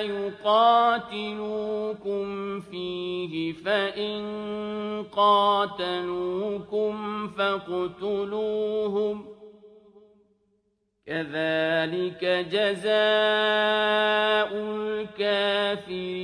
يُقَاتِلُوكُمْ فِيهِ ۖ فَإِن قَاتَلُوكُمْ فَاقْتُلُوهُمْ ۗ كَذَٰلِكَ جَزَاءُ الْكَافِرِينَ